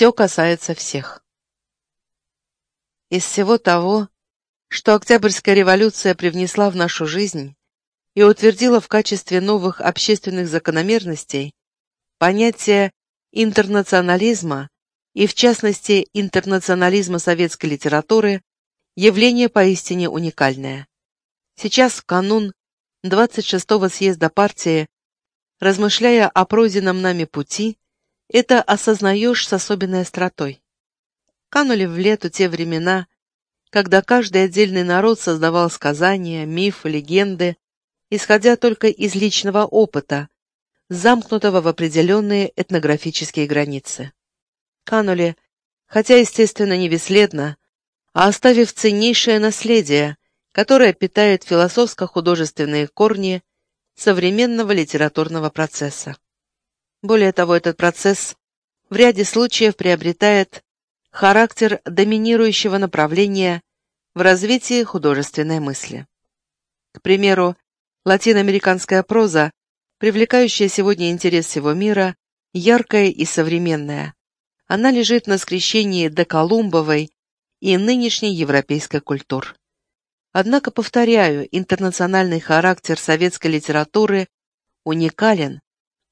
все касается всех. Из всего того, что Октябрьская революция привнесла в нашу жизнь и утвердила в качестве новых общественных закономерностей, понятие интернационализма и, в частности, интернационализма советской литературы явление поистине уникальное. Сейчас, канун 26-го съезда партии, размышляя о пройденном нами пути, это осознаешь с особенной остротой. Канули в лету те времена, когда каждый отдельный народ создавал сказания, мифы, легенды, исходя только из личного опыта, замкнутого в определенные этнографические границы. Канули, хотя, естественно, не бесследно, а оставив ценнейшее наследие, которое питает философско-художественные корни современного литературного процесса. Более того, этот процесс в ряде случаев приобретает характер доминирующего направления в развитии художественной мысли. К примеру, латиноамериканская проза, привлекающая сегодня интерес всего мира, яркая и современная. Она лежит на скрещении доколумбовой и нынешней европейской культур. Однако, повторяю, интернациональный характер советской литературы уникален,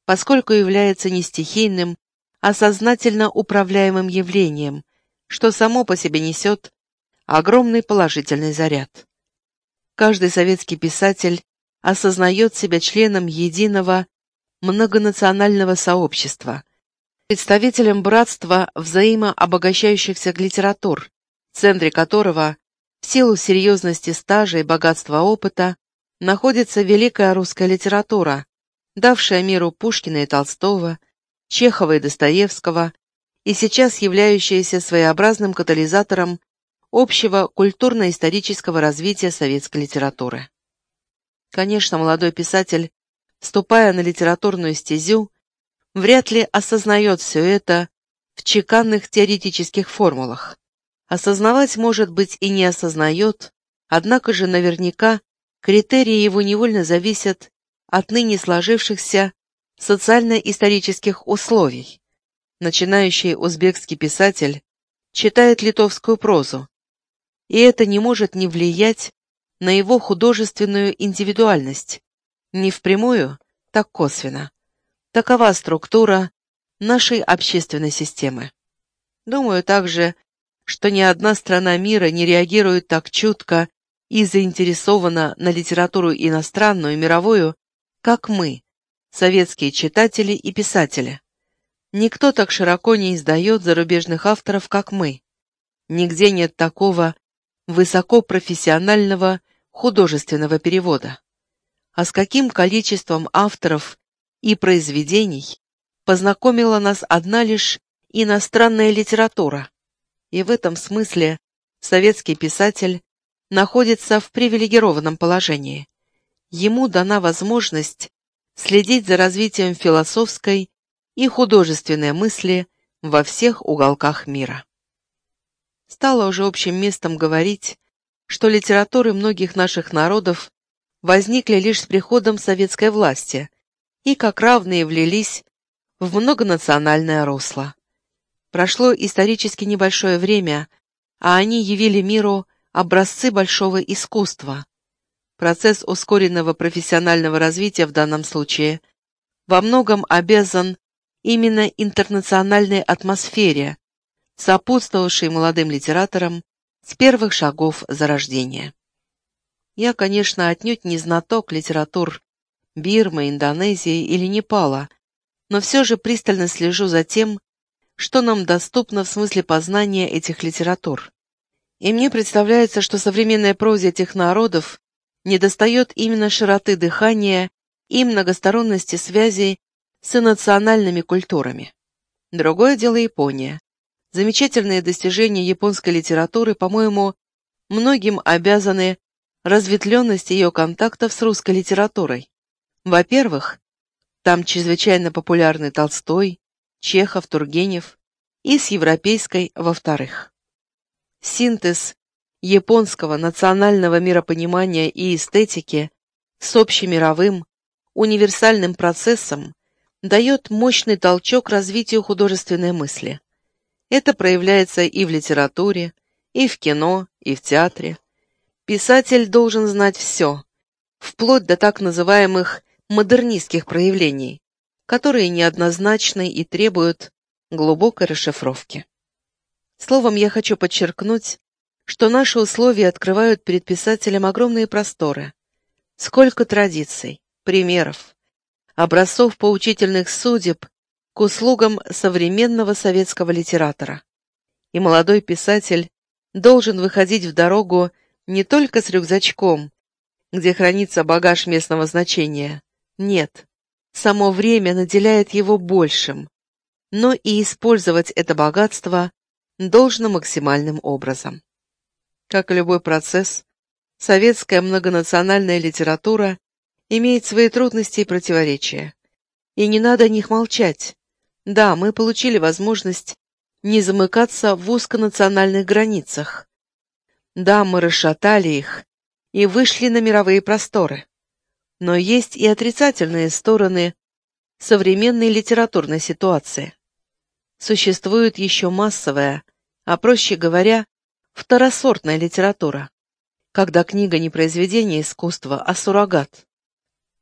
поскольку является не стихийным, а сознательно управляемым явлением, что само по себе несет огромный положительный заряд. Каждый советский писатель осознает себя членом единого многонационального сообщества, представителем братства взаимообогащающихся литератур, в центре которого, в силу серьезности стажа и богатства опыта, находится великая русская литература, давшая миру Пушкина и Толстого, Чехова и Достоевского, и сейчас являющаяся своеобразным катализатором общего культурно-исторического развития советской литературы. Конечно, молодой писатель, вступая на литературную стезю, вряд ли осознает все это в чеканных теоретических формулах. Осознавать, может быть, и не осознает, однако же наверняка критерии его невольно зависят от ныне сложившихся социально-исторических условий. Начинающий узбекский писатель читает литовскую прозу, и это не может не влиять на его художественную индивидуальность, не впрямую, так косвенно. Такова структура нашей общественной системы. Думаю также, что ни одна страна мира не реагирует так чутко и заинтересована на литературу иностранную мировую, как мы, советские читатели и писатели. Никто так широко не издает зарубежных авторов, как мы. Нигде нет такого высокопрофессионального художественного перевода. А с каким количеством авторов и произведений познакомила нас одна лишь иностранная литература. И в этом смысле советский писатель находится в привилегированном положении. Ему дана возможность следить за развитием философской и художественной мысли во всех уголках мира. Стало уже общим местом говорить, что литературы многих наших народов возникли лишь с приходом советской власти и как равные влились в многонациональное русло. Прошло исторически небольшое время, а они явили миру образцы большого искусства. Процесс ускоренного профессионального развития в данном случае во многом обязан именно интернациональной атмосфере, сопутствовавшей молодым литераторам с первых шагов зарождения. Я, конечно, отнюдь не знаток литератур Бирмы, Индонезии или Непала, но все же пристально слежу за тем, что нам доступно в смысле познания этих литератур. И мне представляется, что современная прозе этих народов недостает именно широты дыхания и многосторонности связей с национальными культурами. Другое дело Япония. Замечательные достижения японской литературы, по-моему, многим обязаны разветвленности ее контактов с русской литературой. Во-первых, там чрезвычайно популярны Толстой, Чехов, Тургенев, и с европейской, во-вторых. Синтез японского национального миропонимания и эстетики с общемировым, универсальным процессом дает мощный толчок развитию художественной мысли. Это проявляется и в литературе, и в кино, и в театре. Писатель должен знать все, вплоть до так называемых модернистских проявлений, которые неоднозначны и требуют глубокой расшифровки. Словом, я хочу подчеркнуть, что наши условия открывают перед писателем огромные просторы. Сколько традиций, примеров, образцов поучительных судеб к услугам современного советского литератора. И молодой писатель должен выходить в дорогу не только с рюкзачком, где хранится багаж местного значения. Нет, само время наделяет его большим, но и использовать это богатство должно максимальным образом. Как и любой процесс, советская многонациональная литература имеет свои трудности и противоречия. И не надо о них молчать. Да, мы получили возможность не замыкаться в узконациональных границах. Да, мы расшатали их и вышли на мировые просторы. Но есть и отрицательные стороны современной литературной ситуации. Существует еще массовая, а проще говоря, второсортная литература, когда книга не произведение искусства, а суррогат.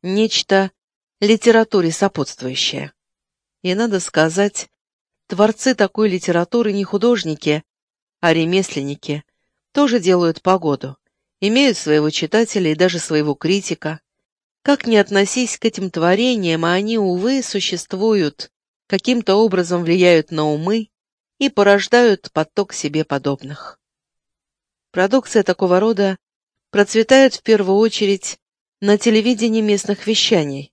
Нечто литературе сопутствующее. И надо сказать, творцы такой литературы не художники, а ремесленники, тоже делают погоду, имеют своего читателя и даже своего критика. Как ни относись к этим творениям, а они, увы, существуют, каким-то образом влияют на умы и порождают поток себе подобных. Продукция такого рода процветает в первую очередь на телевидении местных вещаний,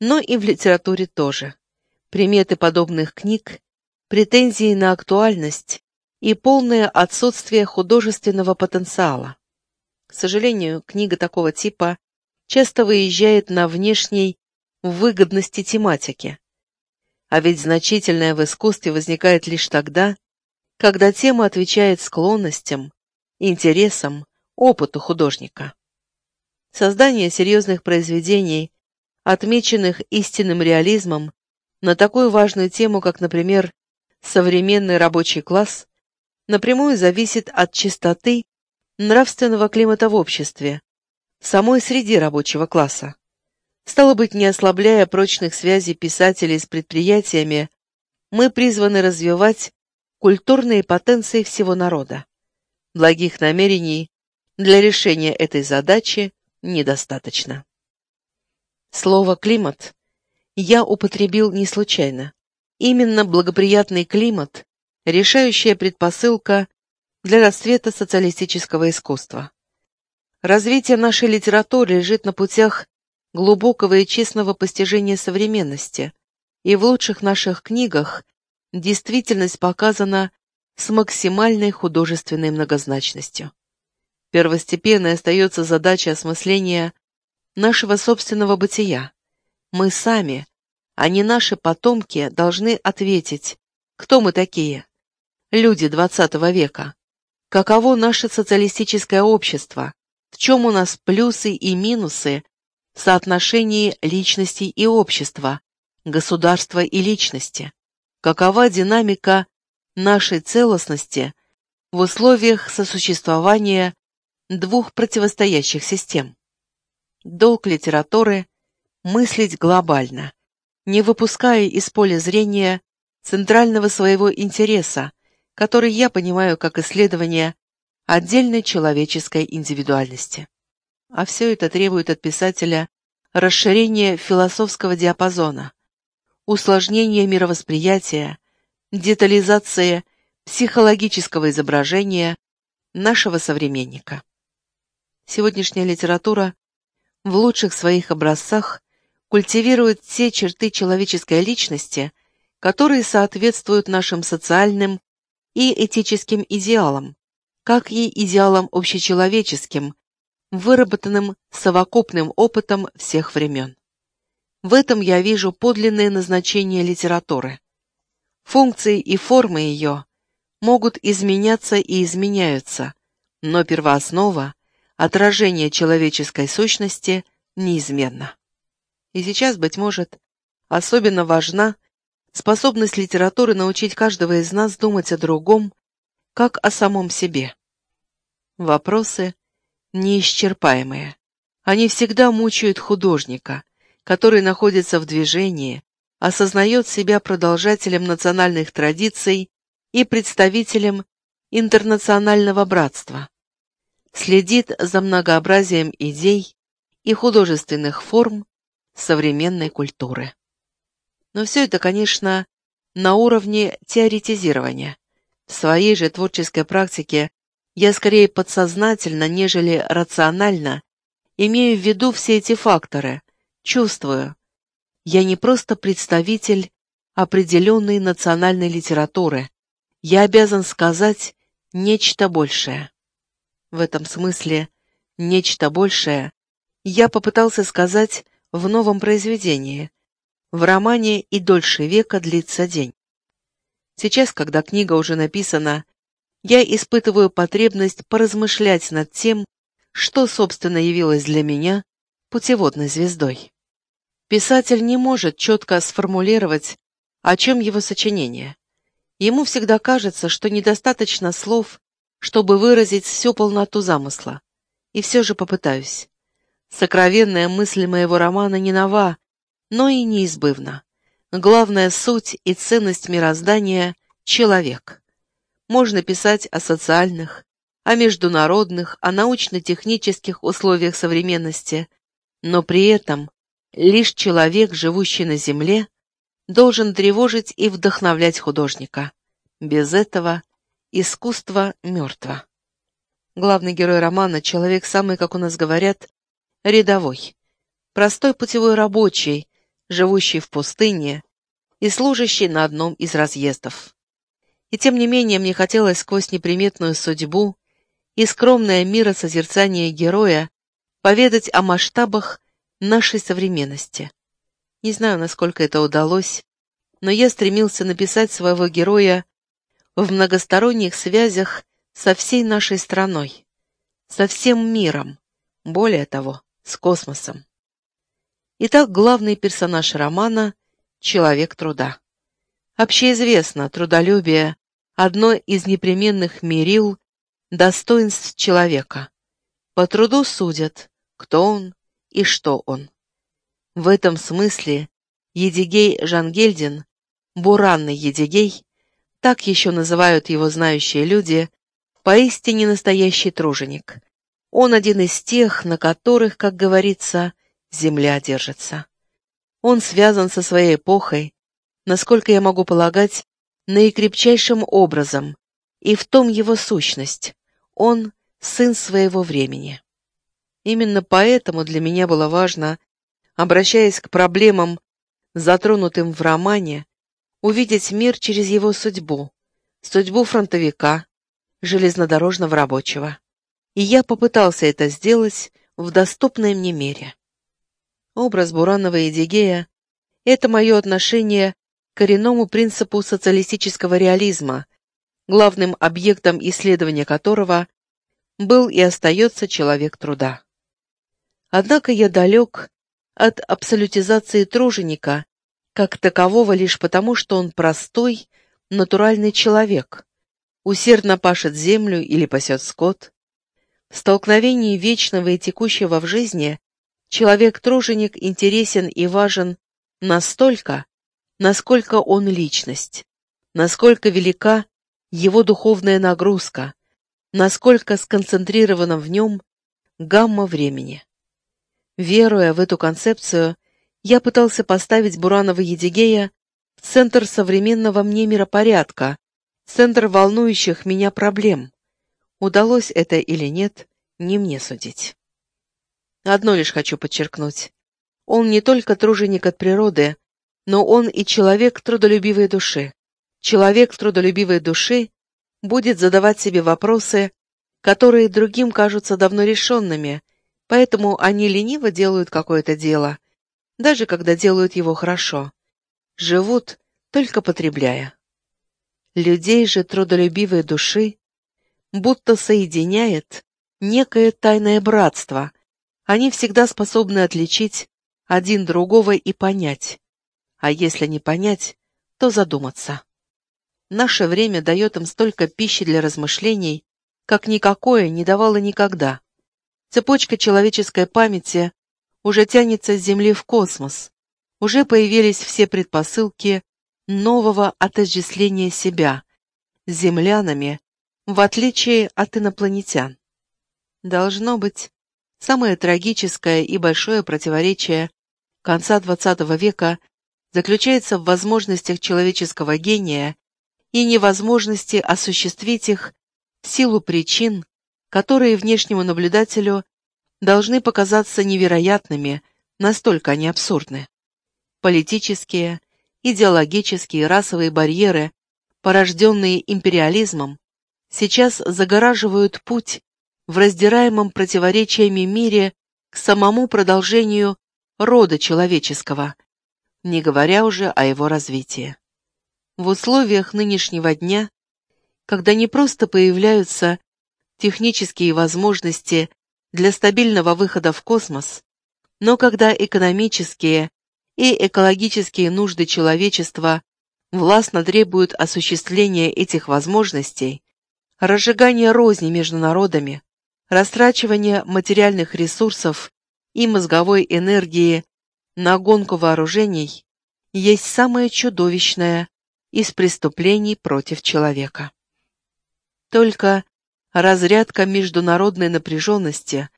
но и в литературе тоже. Приметы подобных книг, претензии на актуальность и полное отсутствие художественного потенциала. К сожалению, книга такого типа часто выезжает на внешней выгодности тематики. А ведь значительное в искусстве возникает лишь тогда, когда тема отвечает склонностям, интересам, опыту художника. Создание серьезных произведений, отмеченных истинным реализмом, на такую важную тему, как, например, современный рабочий класс, напрямую зависит от чистоты нравственного климата в обществе, самой среде рабочего класса. Стало быть, не ослабляя прочных связей писателей с предприятиями, мы призваны развивать культурные потенции всего народа. Благих намерений для решения этой задачи недостаточно. Слово «климат» я употребил не случайно. Именно благоприятный климат – решающая предпосылка для расцвета социалистического искусства. Развитие нашей литературы лежит на путях глубокого и честного постижения современности, и в лучших наших книгах действительность показана с максимальной художественной многозначностью. Первостепенной остается задача осмысления нашего собственного бытия. Мы сами, а не наши потомки, должны ответить, кто мы такие, люди XX века, каково наше социалистическое общество, в чем у нас плюсы и минусы в соотношении личности и общества, государства и личности, какова динамика нашей целостности в условиях сосуществования двух противостоящих систем. Долг литературы – мыслить глобально, не выпуская из поля зрения центрального своего интереса, который я понимаю как исследование отдельной человеческой индивидуальности. А все это требует от писателя расширения философского диапазона, усложнения мировосприятия, детализация психологического изображения нашего современника. Сегодняшняя литература в лучших своих образцах культивирует те черты человеческой личности, которые соответствуют нашим социальным и этическим идеалам, как и идеалам общечеловеческим, выработанным совокупным опытом всех времен. В этом я вижу подлинное назначение литературы. Функции и формы ее могут изменяться и изменяются, но первооснова, отражение человеческой сущности неизменно. И сейчас, быть может, особенно важна способность литературы научить каждого из нас думать о другом, как о самом себе. Вопросы неисчерпаемые. Они всегда мучают художника, который находится в движении, осознает себя продолжателем национальных традиций и представителем интернационального братства, следит за многообразием идей и художественных форм современной культуры. Но все это, конечно, на уровне теоретизирования. В своей же творческой практике я скорее подсознательно, нежели рационально имею в виду все эти факторы, чувствую. Я не просто представитель определенной национальной литературы. Я обязан сказать нечто большее. В этом смысле нечто большее я попытался сказать в новом произведении, в романе «И дольше века длится день». Сейчас, когда книга уже написана, я испытываю потребность поразмышлять над тем, что, собственно, явилось для меня путеводной звездой. Писатель не может четко сформулировать, о чем его сочинение. Ему всегда кажется, что недостаточно слов, чтобы выразить всю полноту замысла. И все же попытаюсь. Сокровенная мысль моего романа не нова, но и неизбывна. Главная суть и ценность мироздания — человек. Можно писать о социальных, о международных, о научно-технических условиях современности, но при этом лишь человек, живущий на Земле, должен тревожить и вдохновлять художника. Без этого искусство мертво. Главный герой романа — человек самый, как у нас говорят, рядовой. Простой путевой рабочий, живущий в пустыне и служащий на одном из разъездов. И тем не менее мне хотелось сквозь неприметную судьбу и скромное миросозерцание героя поведать о масштабах нашей современности. Не знаю, насколько это удалось, но я стремился написать своего героя в многосторонних связях со всей нашей страной, со всем миром, более того, с космосом. Итак, главный персонаж романа — человек труда. Общеизвестно, трудолюбие — одно из непременных мерил достоинств человека. По труду судят, кто он и что он. В этом смысле Едигей Жангельдин, Буранный Едигей, так еще называют его знающие люди, поистине настоящий труженик. Он один из тех, на которых, как говорится, земля держится. Он связан со своей эпохой, насколько я могу полагать, наикрепчайшим образом, и в том его сущность. Он — сын своего времени. Именно поэтому для меня было важно, обращаясь к проблемам, затронутым в романе, увидеть мир через его судьбу, судьбу фронтовика, железнодорожного рабочего. И я попытался это сделать в доступной мне мере. Образ Буранова и Дигея — это мое отношение к коренному принципу социалистического реализма, главным объектом исследования которого был и остается человек труда. Однако я далек от абсолютизации труженика как такового лишь потому, что он простой, натуральный человек, усердно пашет землю или пасет скот. В столкновении вечного и текущего в жизни Человек-труженик интересен и важен настолько, насколько он личность, насколько велика его духовная нагрузка, насколько сконцентрирована в нем гамма времени. Веруя в эту концепцию, я пытался поставить Буранова Едигея в центр современного мне миропорядка, центр волнующих меня проблем. Удалось это или нет, не мне судить. Одно лишь хочу подчеркнуть. Он не только труженик от природы, но он и человек трудолюбивой души. Человек трудолюбивой души будет задавать себе вопросы, которые другим кажутся давно решенными, поэтому они лениво делают какое-то дело, даже когда делают его хорошо. Живут, только потребляя. Людей же трудолюбивой души будто соединяет некое тайное братство, они всегда способны отличить один другого и понять. А если не понять, то задуматься. Наше время дает им столько пищи для размышлений, как никакое не давало никогда. Цепочка человеческой памяти уже тянется с Земли в космос. Уже появились все предпосылки нового отождествления себя с землянами, в отличие от инопланетян. Должно быть, самое трагическое и большое противоречие конца XX века заключается в возможностях человеческого гения и невозможности осуществить их в силу причин, которые внешнему наблюдателю должны показаться невероятными, настолько они абсурдны. Политические, идеологические, расовые барьеры, порожденные империализмом, сейчас загораживают путь в раздираемом противоречиями мире к самому продолжению рода человеческого, не говоря уже о его развитии. В условиях нынешнего дня, когда не просто появляются технические возможности для стабильного выхода в космос, но когда экономические и экологические нужды человечества властно требуют осуществления этих возможностей, разжигания розни между народами, растрачивания материальных ресурсов и мозговой энергии на гонку вооружений есть самое чудовищное из преступлений против человека. Только разрядка международной напряженности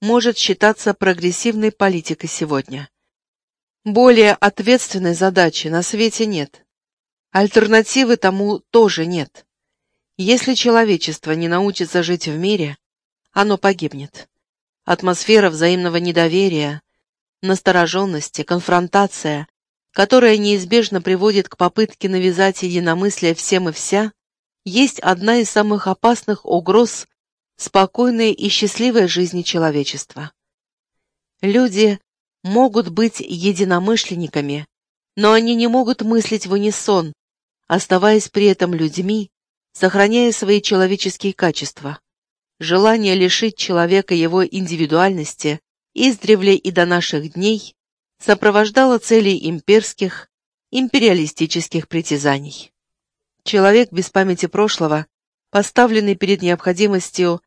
может считаться прогрессивной политикой сегодня. Более ответственной задачи на свете нет. Альтернативы тому тоже нет. Если человечество не научится жить в мире, оно погибнет. Атмосфера взаимного недоверия, настороженности, конфронтация, которая неизбежно приводит к попытке навязать единомыслие всем и вся, есть одна из самых опасных угроз спокойной и счастливой жизни человечества. Люди могут быть единомышленниками, но они не могут мыслить в унисон, оставаясь при этом людьми, сохраняя свои человеческие качества. Желание лишить человека его индивидуальности издревле и до наших дней сопровождало цели имперских, империалистических притязаний. Человек без памяти прошлого, поставленный перед необходимостью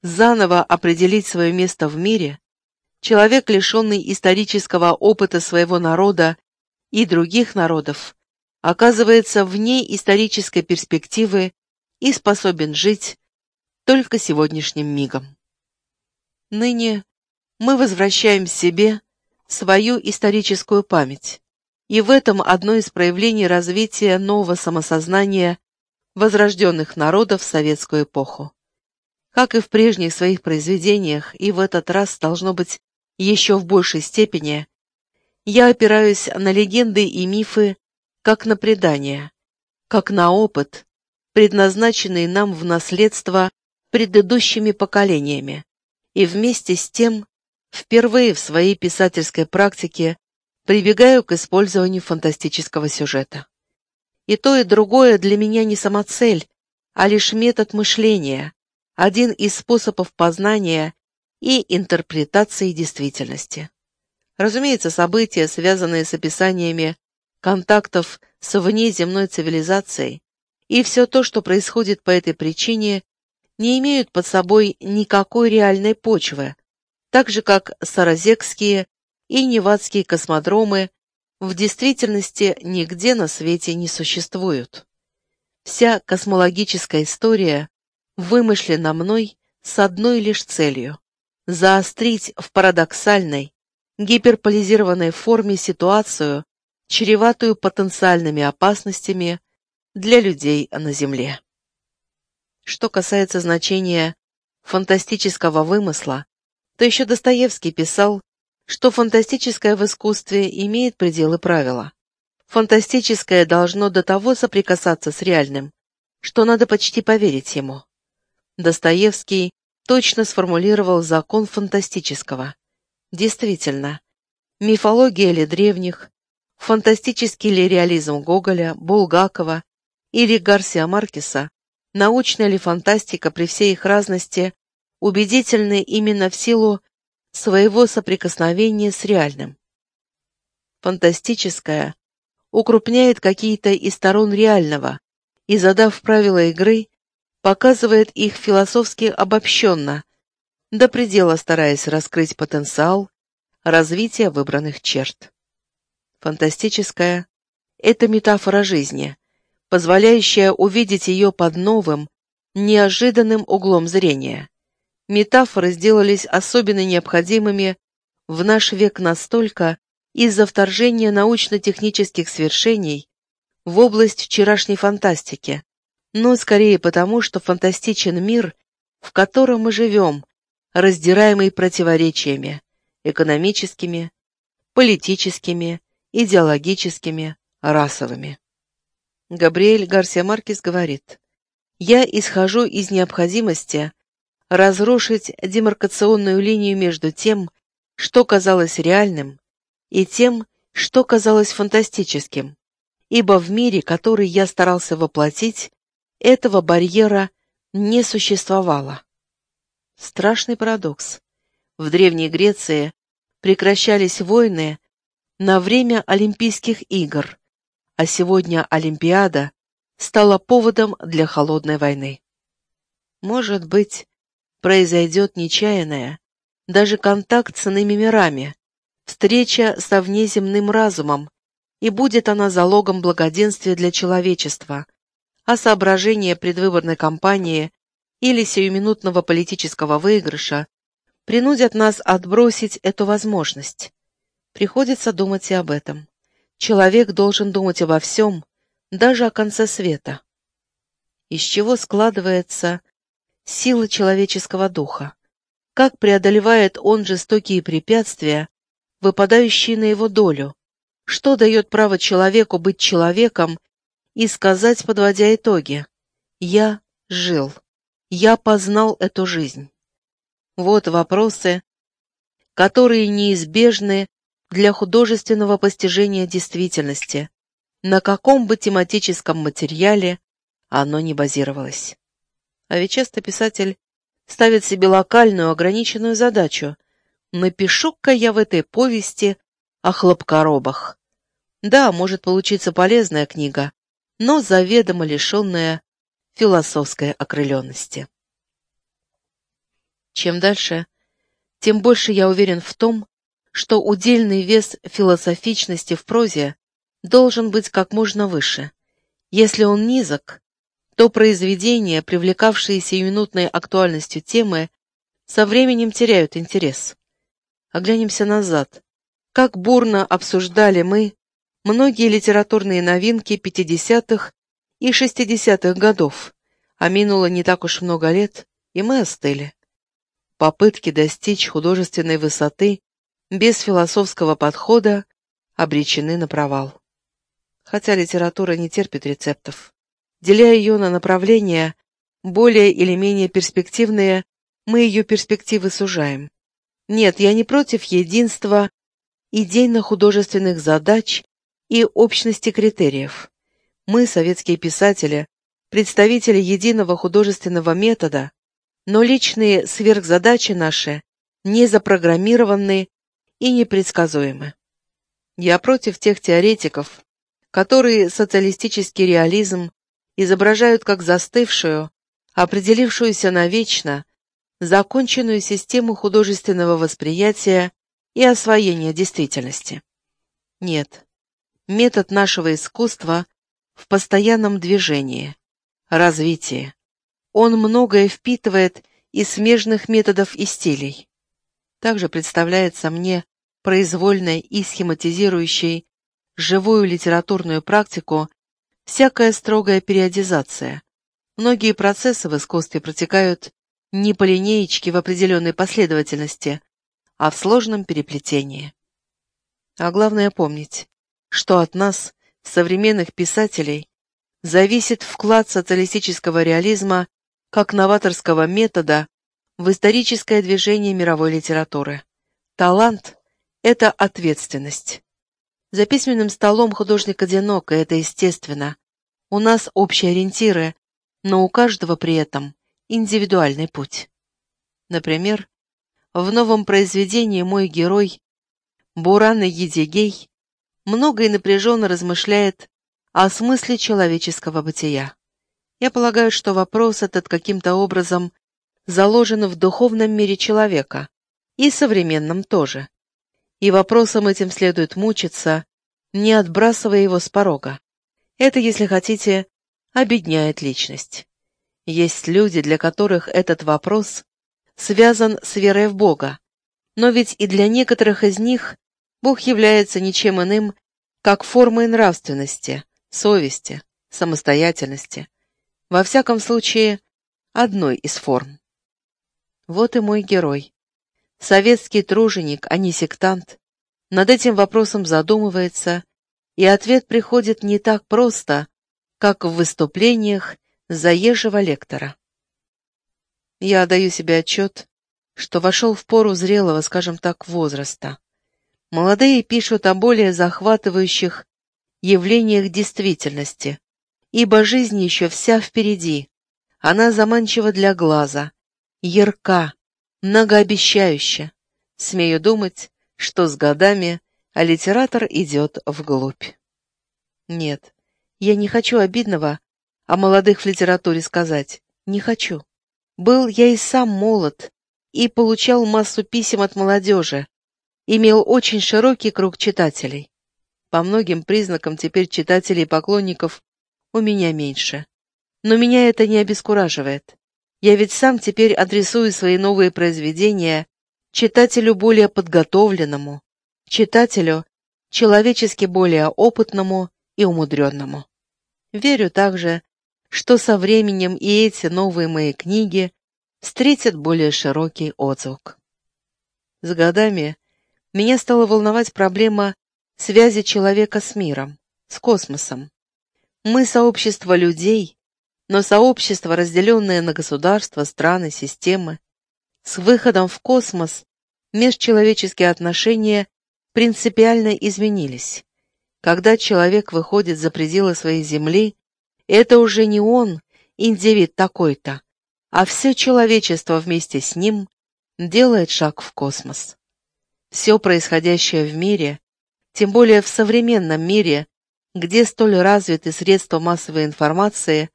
заново определить свое место в мире, человек, лишенный исторического опыта своего народа и других народов, оказывается вне исторической перспективы и способен жить только сегодняшним мигом. Ныне мы возвращаем себе свою историческую память, и в этом одно из проявлений развития нового самосознания возрожденных народов в советскую эпоху. Как и в прежних своих произведениях, и в этот раз должно быть еще в большей степени, я опираюсь на легенды и мифы как на предания, как на опыт, предназначенный нам в наследство предыдущими поколениями, и вместе с тем впервые в своей писательской практике прибегаю к использованию фантастического сюжета. И то, и другое для меня не самоцель, а лишь метод мышления, один из способов познания и интерпретации действительности. Разумеется, события, связанные с описаниями контактов с внеземной цивилизацией, и все то, что происходит по этой причине, не имеют под собой никакой реальной почвы, так же как саразекские и невадские космодромы в действительности нигде на свете не существуют. Вся космологическая история вымышлена мной с одной лишь целью – заострить в парадоксальной, гиперполизированной форме ситуацию, чреватую потенциальными опасностями для людей на Земле. Что касается значения фантастического вымысла, то еще Достоевский писал, что фантастическое в искусстве имеет пределы правила. Фантастическое должно до того соприкасаться с реальным, что надо почти поверить ему. Достоевский точно сформулировал закон фантастического. Действительно, мифология ли древних, фантастический ли реализм Гоголя, Булгакова или Гарсия Маркеса, научная ли фантастика при всей их разности убедительны именно в силу своего соприкосновения с реальным. Фантастическое укрупняет какие-то из сторон реального и, задав правила игры, показывает их философски обобщенно, до предела стараясь раскрыть потенциал развития выбранных черт. Фантастическая — это метафора жизни, позволяющая увидеть ее под новым, неожиданным углом зрения. Метафоры сделались особенно необходимыми в наш век настолько из-за вторжения научно-технических свершений в область вчерашней фантастики, но скорее потому, что фантастичен мир, в котором мы живем, раздираемый противоречиями, экономическими, политическими, идеологическими, расовыми. Габриэль Гарсия Маркес говорит, «Я исхожу из необходимости разрушить демаркационную линию между тем, что казалось реальным, и тем, что казалось фантастическим, ибо в мире, который я старался воплотить, этого барьера не существовало. Страшный парадокс. В Древней Греции прекращались войны на время Олимпийских игр, а сегодня Олимпиада стала поводом для холодной войны. Может быть, произойдет нечаянное, даже контакт с иными мирами, встреча со внеземным разумом, и будет она залогом благоденствия для человечества, а соображения предвыборной кампании или сиюминутного политического выигрыша принудят нас отбросить эту возможность. Приходится думать и об этом. Человек должен думать обо всем, даже о конце света. Из чего складывается сила человеческого духа? Как преодолевает он жестокие препятствия, выпадающие на его долю? Что дает право человеку быть человеком и сказать, подводя итоги, «Я жил, я познал эту жизнь». Вот вопросы, которые неизбежны для художественного постижения действительности, на каком бы тематическом материале оно не базировалось. А ведь часто писатель ставит себе локальную ограниченную задачу «напишу-ка я в этой повести о хлопкоробах». Да, может получиться полезная книга, но заведомо лишенная философской окрыленности. Чем дальше, тем больше я уверен в том, что удельный вес философичности в прозе должен быть как можно выше. Если он низок, то произведения, привлекавшие сиюминутной актуальностью темы, со временем теряют интерес. Оглянемся назад. Как бурно обсуждали мы многие литературные новинки 50-х и 60-х годов, а минуло не так уж много лет, и мы остыли. Попытки достичь художественной высоты без философского подхода обречены на провал. Хотя литература не терпит рецептов. Деля ее на направления, более или менее перспективные, мы ее перспективы сужаем. Нет, я не против единства идейно-художественных задач и общности критериев. Мы, советские писатели, представители единого художественного метода, но личные сверхзадачи наши не запрограммированы и непредсказуемы. Я против тех теоретиков, которые социалистический реализм изображают как застывшую, определившуюся навечно, законченную систему художественного восприятия и освоения действительности. Нет, метод нашего искусства в постоянном движении, развитии. Он многое впитывает из смежных методов и стилей. Также представляется мне произвольной и схематизирующей живую литературную практику всякая строгая периодизация. Многие процессы в искусстве протекают не по линеечке в определенной последовательности, а в сложном переплетении. А главное помнить, что от нас, современных писателей, зависит вклад социалистического реализма как новаторского метода в историческое движение мировой литературы. Талант — это ответственность. За письменным столом художник одинок, и это естественно. У нас общие ориентиры, но у каждого при этом индивидуальный путь. Например, в новом произведении мой герой Бурана Едигей много и напряженно размышляет о смысле человеческого бытия. Я полагаю, что вопрос этот каким-то образом заложен в духовном мире человека, и современном тоже. И вопросом этим следует мучиться, не отбрасывая его с порога. Это, если хотите, обедняет личность. Есть люди, для которых этот вопрос связан с верой в Бога, но ведь и для некоторых из них Бог является ничем иным, как формой нравственности, совести, самостоятельности. Во всяком случае, одной из форм. Вот и мой герой. Советский труженик, а не сектант, над этим вопросом задумывается, и ответ приходит не так просто, как в выступлениях заезжего лектора. Я отдаю себе отчет, что вошел в пору зрелого, скажем так, возраста. Молодые пишут о более захватывающих явлениях действительности, ибо жизнь еще вся впереди. Она заманчива для глаза, ярка, многообещающая. Смею думать, что с годами а литератор идет вглубь. Нет, я не хочу обидного о молодых в литературе сказать. Не хочу. Был я и сам молод, и получал массу писем от молодежи, имел очень широкий круг читателей. По многим признакам теперь читателей и поклонников у меня меньше. Но меня это не обескураживает. Я ведь сам теперь адресую свои новые произведения читателю более подготовленному, читателю человечески более опытному и умудренному. Верю также, что со временем и эти новые мои книги встретят более широкий отзвук. С годами меня стала волновать проблема связи человека с миром, с космосом. Мы сообщество людей, но сообщество, разделенное на государства, страны, системы. С выходом в космос межчеловеческие отношения принципиально изменились. Когда человек выходит за пределы своей Земли, это уже не он, индивид такой-то, а все человечество вместе с ним делает шаг в космос. Все происходящее в мире, тем более в современном мире, где столь развиты средства массовой информации,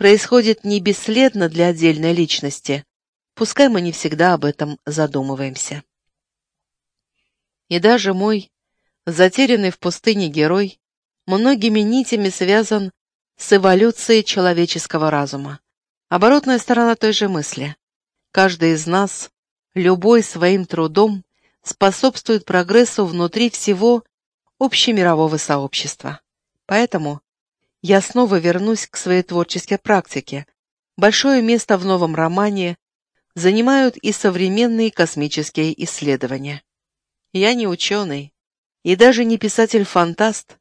происходит не бесследно для отдельной личности, пускай мы не всегда об этом задумываемся. И даже мой, затерянный в пустыне герой, многими нитями связан с эволюцией человеческого разума. Оборотная сторона той же мысли. Каждый из нас, любой своим трудом, способствует прогрессу внутри всего общемирового сообщества. Поэтому я снова вернусь к своей творческой практике. Большое место в новом романе занимают и современные космические исследования. Я не ученый и даже не писатель-фантаст,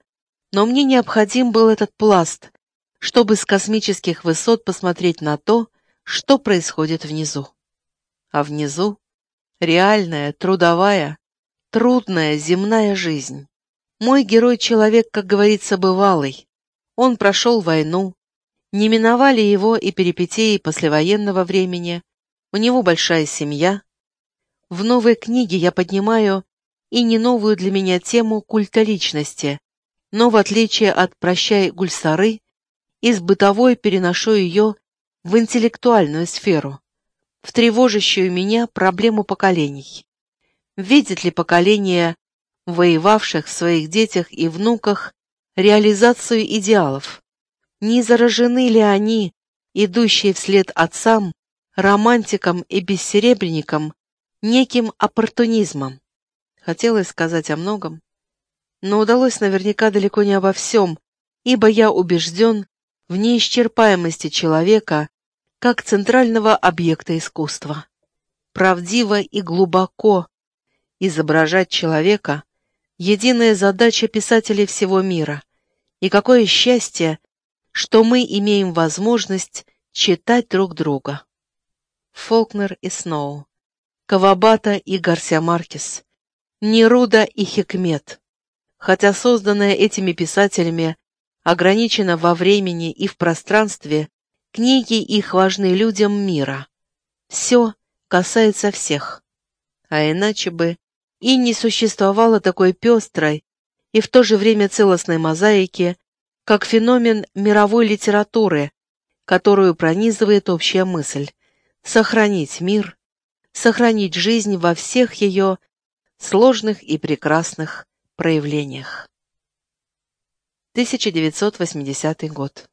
но мне необходим был этот пласт, чтобы с космических высот посмотреть на то, что происходит внизу. А внизу реальная, трудовая, трудная земная жизнь. Мой герой-человек, как говорится, бывалый. Он прошел войну, не миновали его и перипетии послевоенного времени, у него большая семья. В новой книге я поднимаю и не новую для меня тему культа личности, но в отличие от «Прощай, Гульсары», из бытовой переношу ее в интеллектуальную сферу, в тревожащую меня проблему поколений. Видит ли поколение воевавших в своих детях и внуках реализацию идеалов? Не заражены ли они, идущие вслед отцам, романтикам и бессеребренникам, неким оппортунизмом? Хотелось сказать о многом, но удалось наверняка далеко не обо всем, ибо я убежден в неисчерпаемости человека как центрального объекта искусства. Правдиво и глубоко изображать человека — единая задача писателей всего мира. И какое счастье, что мы имеем возможность читать друг друга. Фолкнер и Сноу, Кавабата и Гарсия Маркес, Неруда и Хикмет. Хотя созданная этими писателями ограничена во времени и в пространстве, книги их важны людям мира. Все касается всех. А иначе бы и не существовало такой пестрой и в то же время целостной мозаики, как феномен мировой литературы, которую пронизывает общая мысль – сохранить мир, сохранить жизнь во всех ее сложных и прекрасных проявлениях. 1980 год.